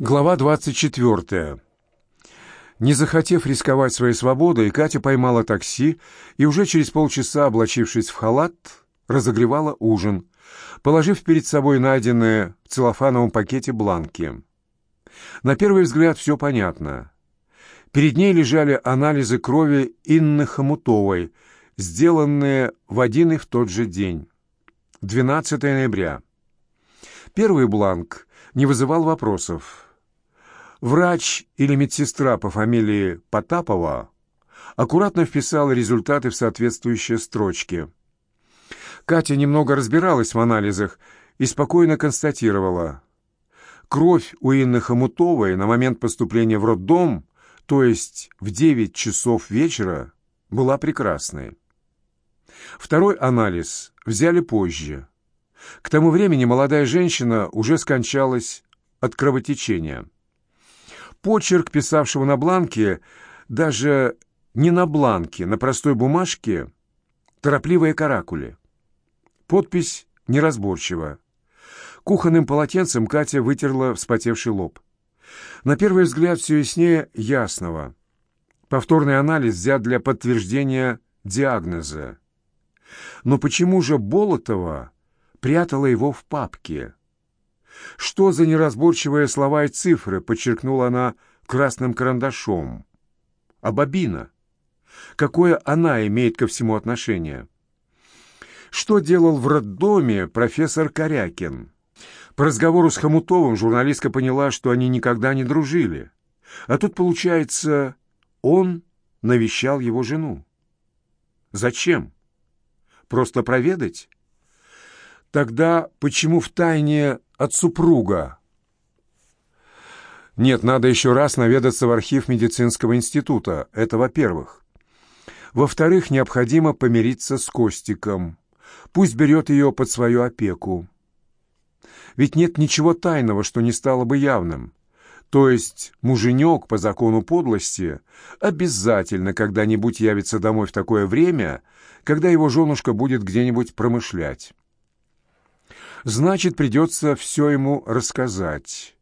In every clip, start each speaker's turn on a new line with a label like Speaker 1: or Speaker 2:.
Speaker 1: Глава 24. Не захотев рисковать своей свободой, Катя поймала такси и уже через полчаса, облачившись в халат, разогревала ужин, положив перед собой найденные в целлофановом пакете бланки. На первый взгляд все понятно. Перед ней лежали анализы крови Инны Хомутовой, сделанные в один и в тот же день. 12 ноября. Первый бланк не вызывал вопросов. Врач или медсестра по фамилии Потапова аккуратно вписала результаты в соответствующие строчки. Катя немного разбиралась в анализах и спокойно констатировала. Кровь у Инны Хомутовой на момент поступления в роддом, то есть в 9 часов вечера, была прекрасной. Второй анализ взяли позже. К тому времени молодая женщина уже скончалась от кровотечения. Почерк, писавшего на бланке, даже не на бланке, на простой бумажке, торопливые каракули. Подпись неразборчива. Кухонным полотенцем Катя вытерла вспотевший лоб. На первый взгляд все яснее ясного. Повторный анализ взят для подтверждения диагноза. Но почему же Болотова прятала его в папке? Что за неразборчивые слова и цифры, подчеркнула она красным карандашом. А бобина? Какое она имеет ко всему отношение? Что делал в роддоме профессор Корякин? По разговору с Хомутовым журналистка поняла, что они никогда не дружили. А тут, получается, он навещал его жену. Зачем? Просто проведать? Тогда почему в тайне от супруга? Нет, надо еще раз наведаться в архив медицинского института. Это во-первых. Во-вторых, необходимо помириться с Костиком. Пусть берет ее под свою опеку. Ведь нет ничего тайного, что не стало бы явным. То есть муженек по закону подлости обязательно когда-нибудь явится домой в такое время, когда его женушка будет где-нибудь промышлять. Значит, придется все ему рассказать.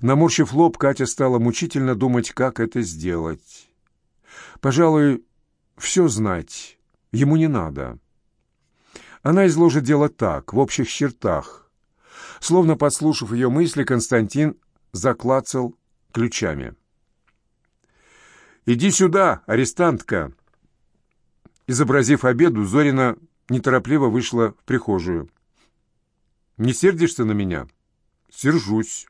Speaker 1: Наморщив лоб, Катя стала мучительно думать, как это сделать. Пожалуй, все знать ему не надо. Она изложит дело так, в общих чертах. Словно подслушав ее мысли, Константин заклацал ключами. «Иди сюда, арестантка!» Изобразив обеду, Зорина неторопливо вышла в прихожую. Не сердишься на меня?» «Сержусь».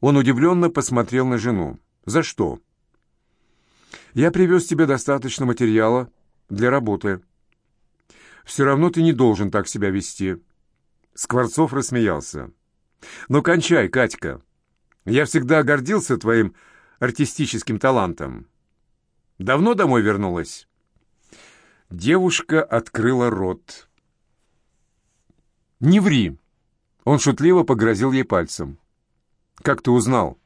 Speaker 1: Он удивленно посмотрел на жену. «За что?» «Я привез тебе достаточно материала для работы. Все равно ты не должен так себя вести». Скворцов рассмеялся. «Ну, кончай, Катька. Я всегда гордился твоим артистическим талантом. Давно домой вернулась?» Девушка открыла рот. «Не ври!» Он шутливо погрозил ей пальцем. «Как ты узнал?»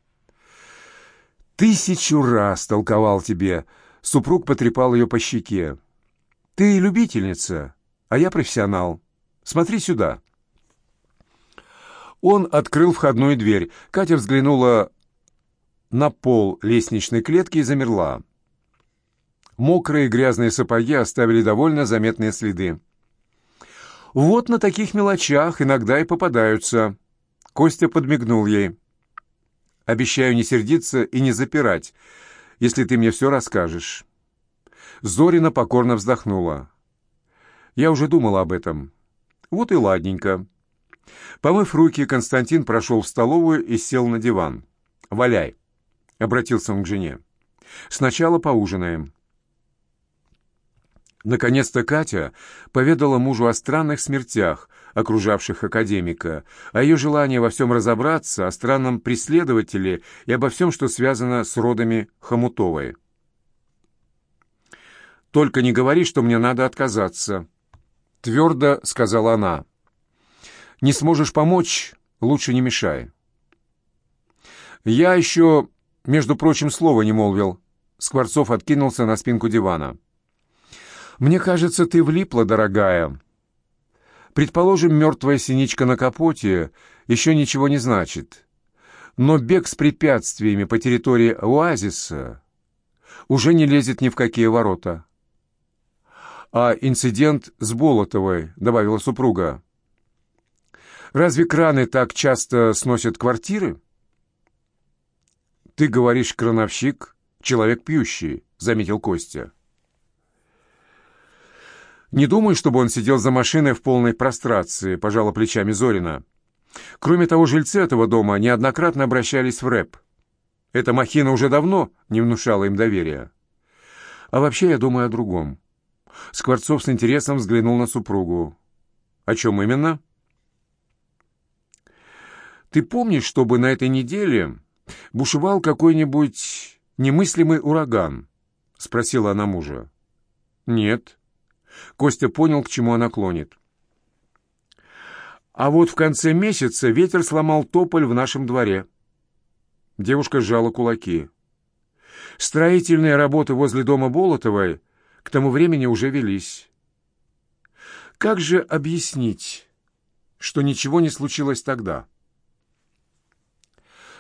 Speaker 1: «Тысячу раз толковал тебе!» Супруг потрепал ее по щеке. «Ты любительница, а я профессионал. Смотри сюда!» Он открыл входную дверь. Катя взглянула на пол лестничной клетки и замерла. Мокрые грязные сапоги оставили довольно заметные следы. Вот на таких мелочах иногда и попадаются. Костя подмигнул ей. Обещаю не сердиться и не запирать, если ты мне все расскажешь. Зорина покорно вздохнула. Я уже думала об этом. Вот и ладненько. Помыв руки, Константин прошел в столовую и сел на диван. «Валяй», — обратился он к жене. «Сначала поужинаем». Наконец-то Катя поведала мужу о странных смертях, окружавших академика, о ее желании во всем разобраться, о странном преследователе и обо всем, что связано с родами Хомутовой. «Только не говори, что мне надо отказаться», — твердо сказала она. «Не сможешь помочь, лучше не мешай». «Я еще, между прочим, слова не молвил». Скворцов откинулся на спинку дивана. «Мне кажется, ты влипла, дорогая. Предположим, мертвая синичка на капоте еще ничего не значит. Но бег с препятствиями по территории оазиса уже не лезет ни в какие ворота. «А инцидент с Болотовой», — добавила супруга. «Разве краны так часто сносят квартиры?» «Ты говоришь, крановщик, человек пьющий», — заметил Костя. «Не думаю, чтобы он сидел за машиной в полной прострации», — пожала плечами Зорина. «Кроме того, жильцы этого дома неоднократно обращались в рэп. Эта махина уже давно не внушала им доверия. А вообще я думаю о другом». Скворцов с интересом взглянул на супругу. «О чем именно?» «Ты помнишь, чтобы на этой неделе бушевал какой-нибудь немыслимый ураган?» — спросила она мужа. «Нет», Костя понял, к чему она клонит. А вот в конце месяца ветер сломал тополь в нашем дворе. Девушка сжала кулаки. Строительные работы возле дома Болотовой к тому времени уже велись. Как же объяснить, что ничего не случилось тогда?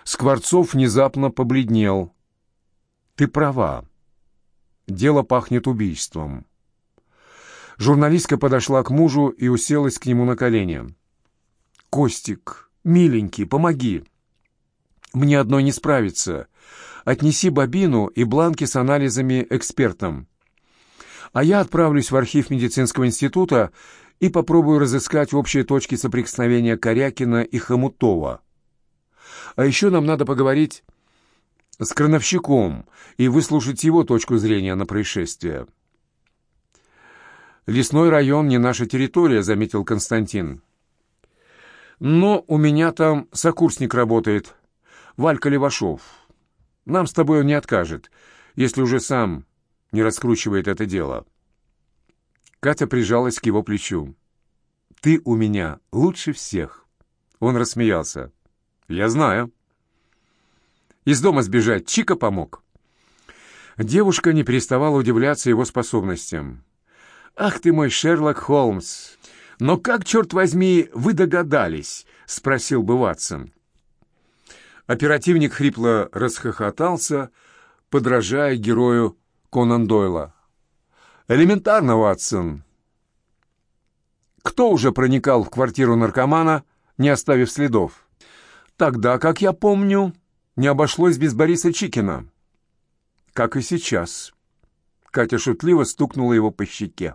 Speaker 1: Скворцов внезапно побледнел. «Ты права. Дело пахнет убийством». Журналистка подошла к мужу и уселась к нему на колени. «Костик, миленький, помоги. Мне одной не справиться. Отнеси бобину и бланки с анализами экспертам. А я отправлюсь в архив медицинского института и попробую разыскать общие точки соприкосновения Корякина и Хомутова. А еще нам надо поговорить с крановщиком и выслушать его точку зрения на происшествие». «Лесной район не наша территория», — заметил Константин. «Но у меня там сокурсник работает, Валька Левашов. Нам с тобой он не откажет, если уже сам не раскручивает это дело». Катя прижалась к его плечу. «Ты у меня лучше всех». Он рассмеялся. «Я знаю». Из дома сбежать Чика помог. Девушка не переставала удивляться его способностям. «Ах ты мой Шерлок Холмс! Но как, черт возьми, вы догадались?» — спросил бы Ватсон. Оперативник хрипло расхохотался, подражая герою Конан Дойла. «Элементарно, Ватсон. Кто уже проникал в квартиру наркомана, не оставив следов? Тогда, как я помню, не обошлось без Бориса Чикина. Как и сейчас». Катя шутливо стукнула его по щеке.